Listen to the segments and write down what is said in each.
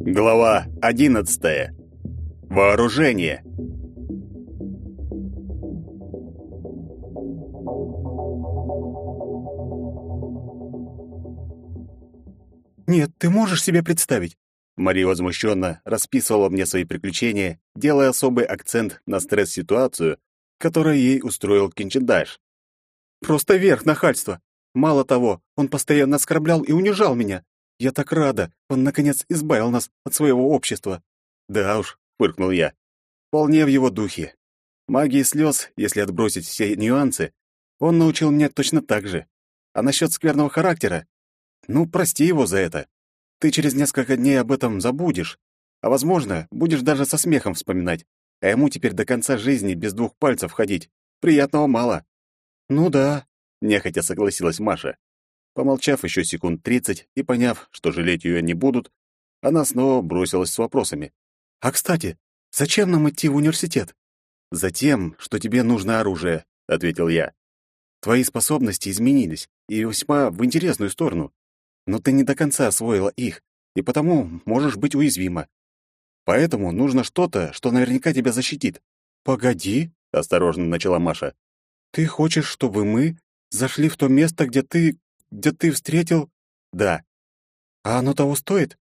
Глава одиннадцатая. Вооружение. Нет, ты можешь себе представить? Мария возмущенно расписывала мне свои приключения, делая особый акцент на стресс-ситуацию, которую ей устроил Кинчендаш. Просто верх нахальства. Мало того, он постоянно оскорблял и унижал меня. Я так рада, он наконец избавил нас от своего общества. Да уж, фыркнул я. Вполне в его духе. Магии слез, если отбросить все нюансы, он научил меня точно так же. А насчет скверного характера? Ну, прости его за это. Ты через несколько дней об этом забудешь. А, возможно, будешь даже со смехом вспоминать. А ему теперь до конца жизни без двух пальцев ходить. Приятного мало. Ну да, нехотя согласилась Маша. Помолчав еще секунд тридцать и поняв, что жалеть ее не будут, она снова бросилась с вопросами. «А, кстати, зачем нам идти в университет?» «Затем, что тебе нужно оружие», — ответил я. «Твои способности изменились, и весьма в интересную сторону. Но ты не до конца освоила их, и потому можешь быть уязвима. Поэтому нужно что-то, что наверняка тебя защитит». «Погоди», — осторожно начала Маша. «Ты хочешь, чтобы мы зашли в то место, где ты где ты встретил...» «Да». «А оно того стоит?»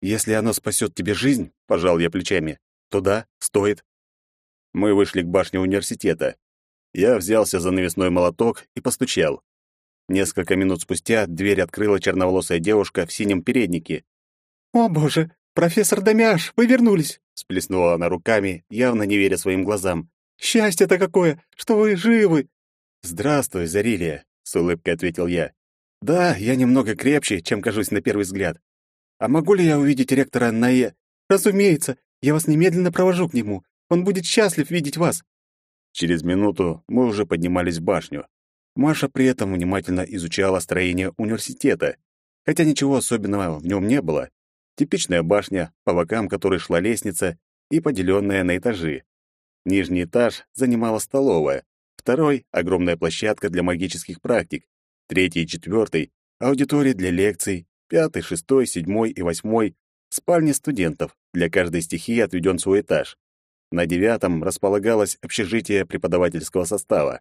«Если оно спасет тебе жизнь», — пожал я плечами, — «то да, стоит». Мы вышли к башне университета. Я взялся за навесной молоток и постучал. Несколько минут спустя дверь открыла черноволосая девушка в синем переднике. «О, боже, профессор Домяш, вы вернулись!» — сплеснула она руками, явно не веря своим глазам. «Счастье-то какое, что вы живы!» «Здравствуй, Зарилия», — с улыбкой ответил я. Да, я немного крепче, чем кажусь на первый взгляд. А могу ли я увидеть ректора Нае? Разумеется, я вас немедленно провожу к нему. Он будет счастлив видеть вас. Через минуту мы уже поднимались в башню. Маша при этом внимательно изучала строение университета, хотя ничего особенного в нем не было. Типичная башня, по бокам которой шла лестница и поделенная на этажи. Нижний этаж занимала столовая, второй — огромная площадка для магических практик, третий и четвертый — аудитории для лекций, пятый, шестой, седьмой и восьмой — спальни студентов, для каждой стихии отведен свой этаж. На девятом располагалось общежитие преподавательского состава.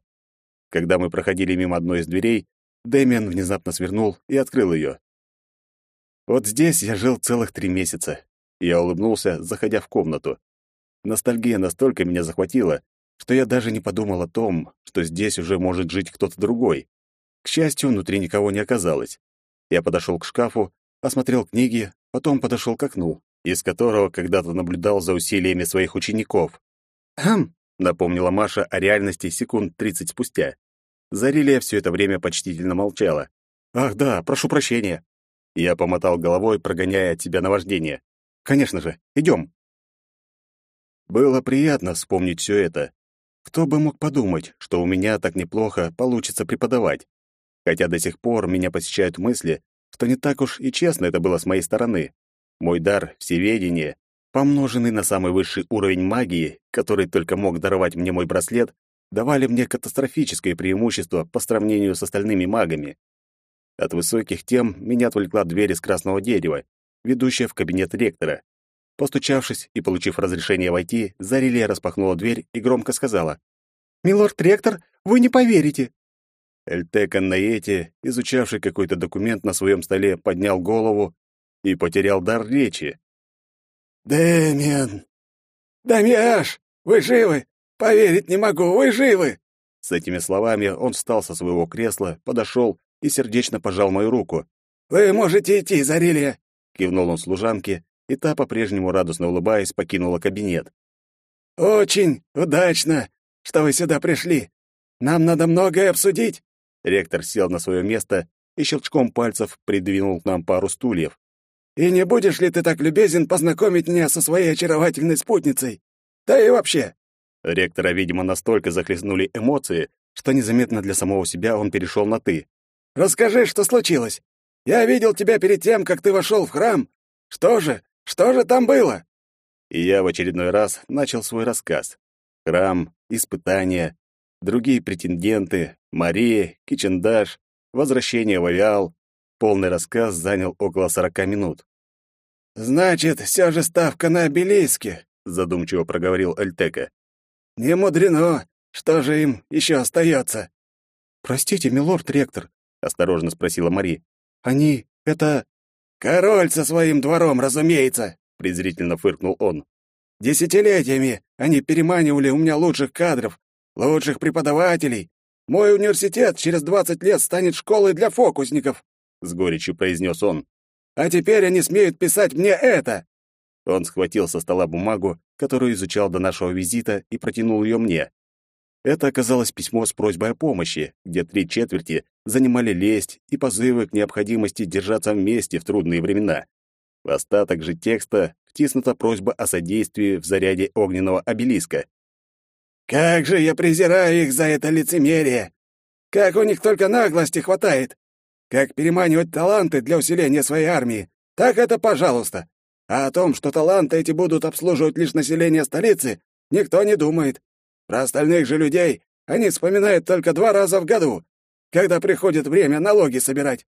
Когда мы проходили мимо одной из дверей, Дэмиан внезапно свернул и открыл ее. Вот здесь я жил целых три месяца. Я улыбнулся, заходя в комнату. Ностальгия настолько меня захватила, что я даже не подумал о том, что здесь уже может жить кто-то другой. К счастью, внутри никого не оказалось. Я подошел к шкафу, осмотрел книги, потом подошел к окну, из которого когда-то наблюдал за усилиями своих учеников. «Хм», — напомнила Маша о реальности секунд тридцать спустя. Зарилия все это время почтительно молчала. «Ах да, прошу прощения». Я помотал головой, прогоняя от себя наваждение. «Конечно же, идем». Было приятно вспомнить все это. Кто бы мог подумать, что у меня так неплохо получится преподавать хотя до сих пор меня посещают мысли, что не так уж и честно это было с моей стороны. Мой дар — всеведение, помноженный на самый высший уровень магии, который только мог даровать мне мой браслет, давали мне катастрофическое преимущество по сравнению с остальными магами. От высоких тем меня отвлекла дверь из красного дерева, ведущая в кабинет ректора. Постучавшись и получив разрешение войти, Зарилия распахнула дверь и громко сказала. «Милорд ректор, вы не поверите. Эльтека Наэти, изучавший какой-то документ на своем столе, поднял голову и потерял дар речи. «Дэмиан! Дамиаш! Вы живы! Поверить не могу, вы живы!» С этими словами он встал со своего кресла, подошел и сердечно пожал мою руку. «Вы можете идти, Зарилия!» — кивнул он служанке, и та, по-прежнему радостно улыбаясь, покинула кабинет. «Очень удачно, что вы сюда пришли. Нам надо многое обсудить. Ректор сел на свое место и щелчком пальцев придвинул к нам пару стульев. «И не будешь ли ты так любезен познакомить меня со своей очаровательной спутницей? Да и вообще!» Ректора, видимо, настолько захлестнули эмоции, что незаметно для самого себя он перешел на «ты». «Расскажи, что случилось. Я видел тебя перед тем, как ты вошел в храм. Что же, что же там было?» И я в очередной раз начал свой рассказ. Храм, испытания, другие претенденты, Мария, Кичендаш, возвращение в авиал. Полный рассказ занял около сорока минут. «Значит, все же ставка на обелиске», — задумчиво проговорил Альтека. «Не мудрено. Что же им еще остается?» «Простите, милорд-ректор», — осторожно спросила Мари. «Они... это...» «Король со своим двором, разумеется», — презрительно фыркнул он. «Десятилетиями они переманивали у меня лучших кадров, лучших преподавателей. Мой университет через двадцать лет станет школой для фокусников», — с горечью произнес он. «А теперь они смеют писать мне это!» Он схватил со стола бумагу, которую изучал до нашего визита, и протянул ее мне. Это оказалось письмо с просьбой о помощи, где три четверти занимали лесть и позывы к необходимости держаться вместе в трудные времена. В остаток же текста втиснута просьба о содействии в заряде огненного обелиска. «Как же я презираю их за это лицемерие! Как у них только наглости хватает! Как переманивать таланты для усиления своей армии, так это пожалуйста! А о том, что таланты эти будут обслуживать лишь население столицы, никто не думает. Про остальных же людей они вспоминают только два раза в году, когда приходит время налоги собирать.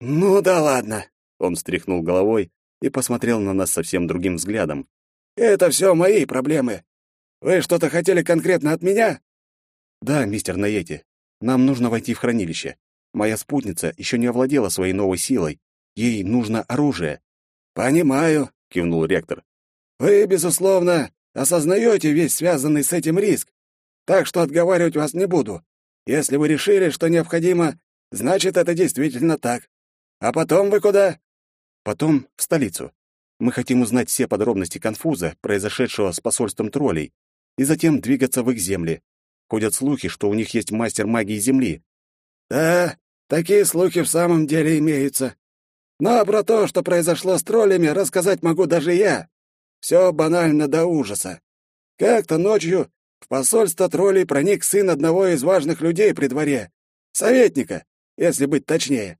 Ну да ладно, он встряхнул головой и посмотрел на нас совсем другим взглядом. Это все мои проблемы. Вы что-то хотели конкретно от меня? Да, мистер Наети. Нам нужно войти в хранилище. Моя спутница еще не овладела своей новой силой. Ей нужно оружие. Понимаю, кивнул ректор. Вы, безусловно, осознаете весь связанный с этим риск, так что отговаривать вас не буду. Если вы решили, что необходимо, значит, это действительно так. А потом вы куда? Потом в столицу. Мы хотим узнать все подробности конфуза, произошедшего с посольством троллей, и затем двигаться в их земли. Ходят слухи, что у них есть мастер магии земли. Да, такие слухи в самом деле имеются. Но про то, что произошло с троллями, рассказать могу даже я. Все банально до ужаса. Как-то ночью в посольство троллей проник сын одного из важных людей при дворе. Советника, если быть точнее.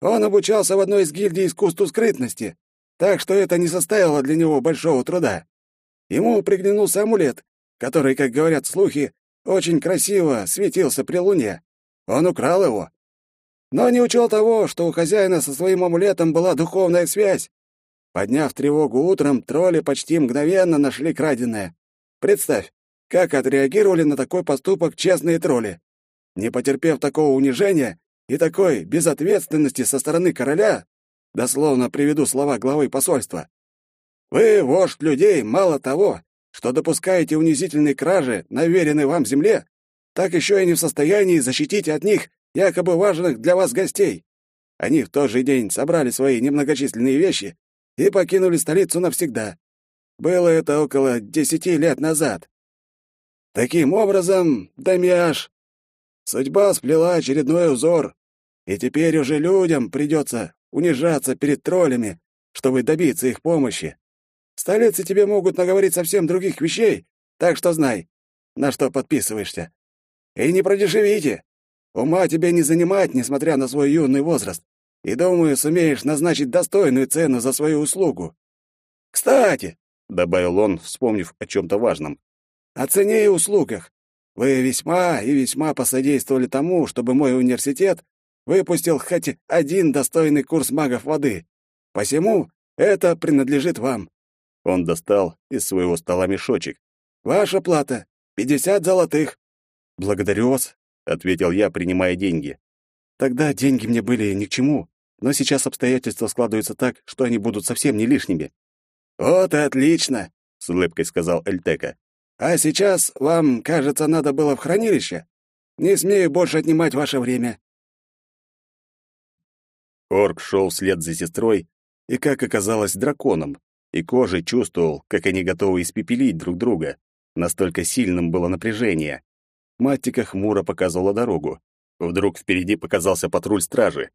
Он обучался в одной из гильдий искусству скрытности, так что это не составило для него большого труда. Ему приглянулся амулет, который, как говорят слухи, очень красиво светился при луне. Он украл его. Но не учел того, что у хозяина со своим амулетом была духовная связь, Подняв тревогу утром, тролли почти мгновенно нашли краденое. Представь, как отреагировали на такой поступок честные тролли. Не потерпев такого унижения и такой безответственности со стороны короля, дословно приведу слова главы посольства. Вы, вождь людей, мало того, что допускаете унизительные кражи на веренной вам земле, так еще и не в состоянии защитить от них якобы важных для вас гостей. Они в тот же день собрали свои немногочисленные вещи и покинули столицу навсегда. Было это около десяти лет назад. Таким образом, Дамиаш, судьба сплела очередной узор, и теперь уже людям придется унижаться перед троллями, чтобы добиться их помощи. В столице тебе могут наговорить совсем других вещей, так что знай, на что подписываешься. И не продешевите. Ума тебе не занимать, несмотря на свой юный возраст и, думаю, сумеешь назначить достойную цену за свою услугу. Кстати, — добавил он, вспомнив о чем-то важном, — о цене и услугах. Вы весьма и весьма посодействовали тому, чтобы мой университет выпустил хоть один достойный курс магов воды. Посему это принадлежит вам. Он достал из своего стола мешочек. Ваша плата — пятьдесят золотых. Благодарю вас, — ответил я, принимая деньги. Тогда деньги мне были ни к чему, но сейчас обстоятельства складываются так, что они будут совсем не лишними. «Вот и отлично», — с улыбкой сказал Эльтека. «А сейчас вам, кажется, надо было в хранилище. Не смею больше отнимать ваше время». Орк шел вслед за сестрой и, как оказалось, драконом, и кожей чувствовал, как они готовы испепелить друг друга. Настолько сильным было напряжение. Маттика хмуро показывала дорогу. Вдруг впереди показался патруль стражи.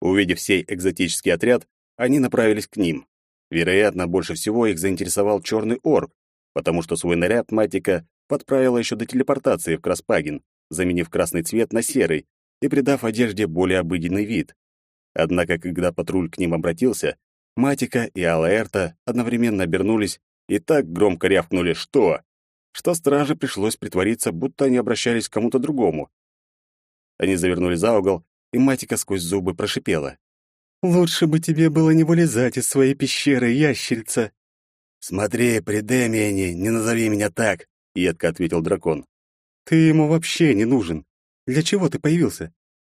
Увидев сей экзотический отряд, они направились к ним. Вероятно, больше всего их заинтересовал черный орк, потому что свой наряд Матика подправила еще до телепортации в Краспаген, заменив красный цвет на серый и придав одежде более обыденный вид. Однако, когда патруль к ним обратился, Матика и Алаэрта одновременно обернулись и так громко рявкнули «Что?», что страже пришлось притвориться, будто они обращались к кому-то другому. Они завернули за угол, и Матика сквозь зубы прошипела. «Лучше бы тебе было не вылезать из своей пещеры, ящерица!» «Смотри, при не назови меня так!» — едко ответил дракон. «Ты ему вообще не нужен. Для чего ты появился?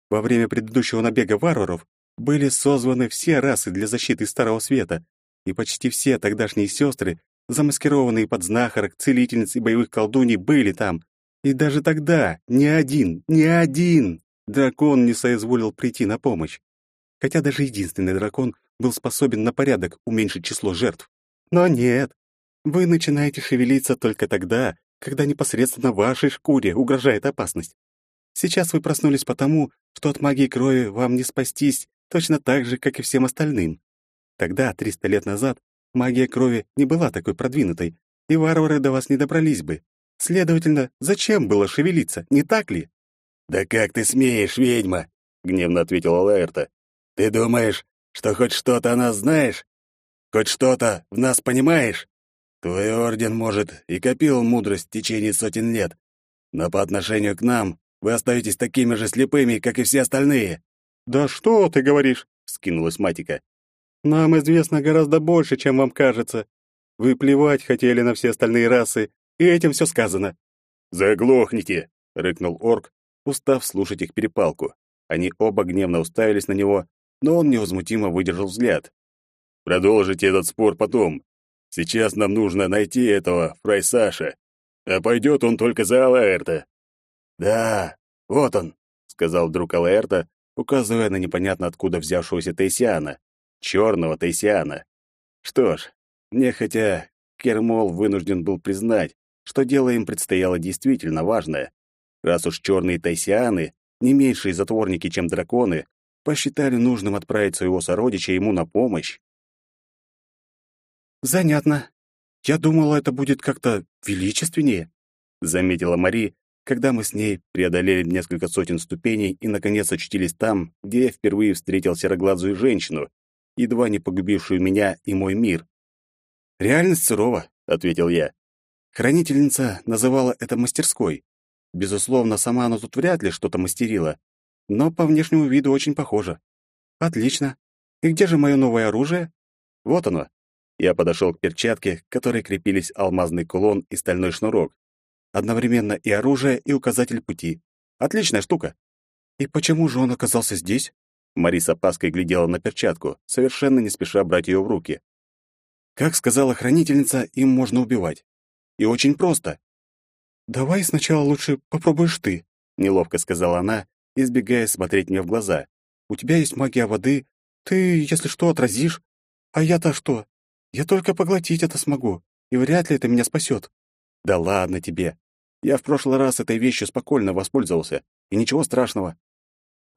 Во время предыдущего набега варваров были созваны все расы для защиты Старого Света, и почти все тогдашние сестры, замаскированные под знахарок, целительниц и боевых колдуней, были там. И даже тогда ни один, ни один дракон не соизволил прийти на помощь. Хотя даже единственный дракон был способен на порядок уменьшить число жертв. Но нет, вы начинаете шевелиться только тогда, когда непосредственно вашей шкуре угрожает опасность. Сейчас вы проснулись потому, что от магии крови вам не спастись точно так же, как и всем остальным. Тогда, 300 лет назад, магия крови не была такой продвинутой, и варвары до вас не добрались бы. Следовательно, зачем было шевелиться, не так ли? «Да как ты смеешь, ведьма?» — гневно ответила Лаэрта. «Ты думаешь, что хоть что-то о нас знаешь? Хоть что-то в нас понимаешь? Твой орден, может, и копил мудрость в течение сотен лет, но по отношению к нам вы остаетесь такими же слепыми, как и все остальные». «Да что ты говоришь?» — скинулась Матика. Нам известно гораздо больше, чем вам кажется. Вы плевать хотели на все остальные расы, и этим все сказано». «Заглохните!» — рыкнул орк, устав слушать их перепалку. Они оба гневно уставились на него, но он невозмутимо выдержал взгляд. «Продолжите этот спор потом. Сейчас нам нужно найти этого Фрай Саша, а пойдет он только за Алаэрта». «Да, вот он», — сказал друг Алаэрта, указывая на непонятно откуда взявшегося Тейсиана черного Тайсиана. Что ж, нехотя Кермол вынужден был признать, что дело им предстояло действительно важное. Раз уж черные Тайсианы, не меньшие затворники, чем драконы, посчитали нужным отправить своего сородича ему на помощь. «Занятно. Я думала, это будет как-то величественнее», — заметила Мари, когда мы с ней преодолели несколько сотен ступеней и, наконец, очутились там, где я впервые встретил сероглазую женщину, едва не погубившую меня и мой мир. «Реальность сурова», — ответил я. Хранительница называла это мастерской. Безусловно, сама она тут вряд ли что-то мастерила, но по внешнему виду очень похоже. Отлично. И где же мое новое оружие? Вот оно. Я подошел к перчатке, к которой крепились алмазный кулон и стальной шнурок. Одновременно и оружие, и указатель пути. Отличная штука. И почему же он оказался здесь? Мари с опаской глядела на перчатку, совершенно не спеша брать ее в руки. Как сказала хранительница, им можно убивать. И очень просто. «Давай сначала лучше попробуешь ты», — неловко сказала она, избегая смотреть мне в глаза. «У тебя есть магия воды. Ты, если что, отразишь. А я-то что? Я только поглотить это смогу, и вряд ли это меня спасет». «Да ладно тебе. Я в прошлый раз этой вещью спокойно воспользовался, и ничего страшного».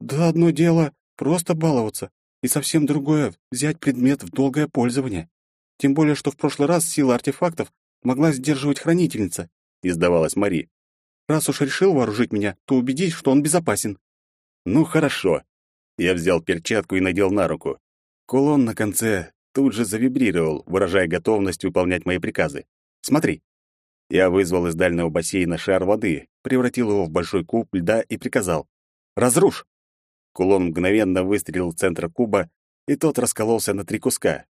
«Да одно дело Просто баловаться, и совсем другое — взять предмет в долгое пользование. Тем более, что в прошлый раз сила артефактов могла сдерживать хранительница, — издавалась Мари. Раз уж решил вооружить меня, то убедись, что он безопасен. Ну, хорошо. Я взял перчатку и надел на руку. Кулон на конце тут же завибрировал, выражая готовность выполнять мои приказы. Смотри. Я вызвал из дальнего бассейна шар воды, превратил его в большой куб льда и приказал. «Разрушь!» Кулон мгновенно выстрелил в центр куба, и тот раскололся на три куска.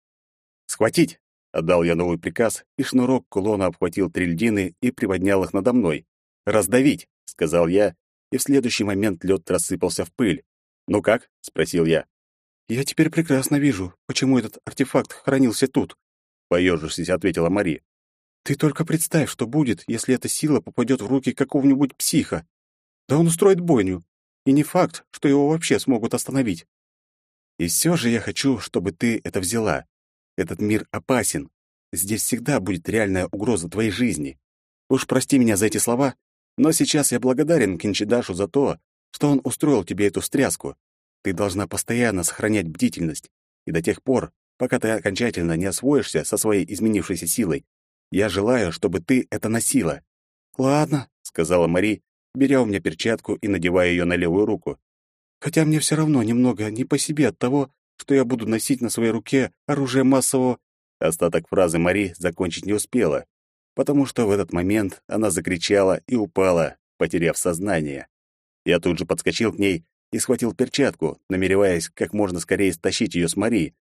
«Схватить!» — отдал я новый приказ, и шнурок кулона обхватил три льдины и приводнял их надо мной. «Раздавить!» — сказал я, и в следующий момент лед рассыпался в пыль. «Ну как?» — спросил я. «Я теперь прекрасно вижу, почему этот артефакт хранился тут», — поежившись, ответила Мари. «Ты только представь, что будет, если эта сила попадет в руки какого-нибудь психа. Да он устроит бойню, и не факт, что его вообще смогут остановить. И все же я хочу, чтобы ты это взяла. Этот мир опасен. Здесь всегда будет реальная угроза твоей жизни. Уж прости меня за эти слова, но сейчас я благодарен Кинчидашу за то, что он устроил тебе эту встряску. Ты должна постоянно сохранять бдительность, и до тех пор, пока ты окончательно не освоишься со своей изменившейся силой, я желаю, чтобы ты это носила. Ладно, сказала Мари, беря у меня перчатку и надевая ее на левую руку. Хотя мне все равно немного не по себе от того, что я буду носить на своей руке оружие массового... Остаток фразы Мари закончить не успела, потому что в этот момент она закричала и упала, потеряв сознание. Я тут же подскочил к ней и схватил перчатку, намереваясь как можно скорее стащить ее с Мари.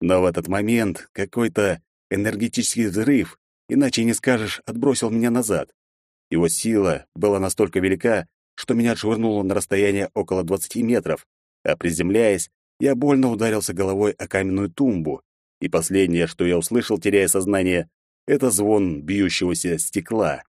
Но в этот момент какой-то энергетический взрыв, иначе не скажешь, отбросил меня назад. Его сила была настолько велика, что меня отшвырнуло на расстояние около 20 метров, а приземляясь, я больно ударился головой о каменную тумбу, и последнее, что я услышал, теряя сознание, это звон бьющегося стекла.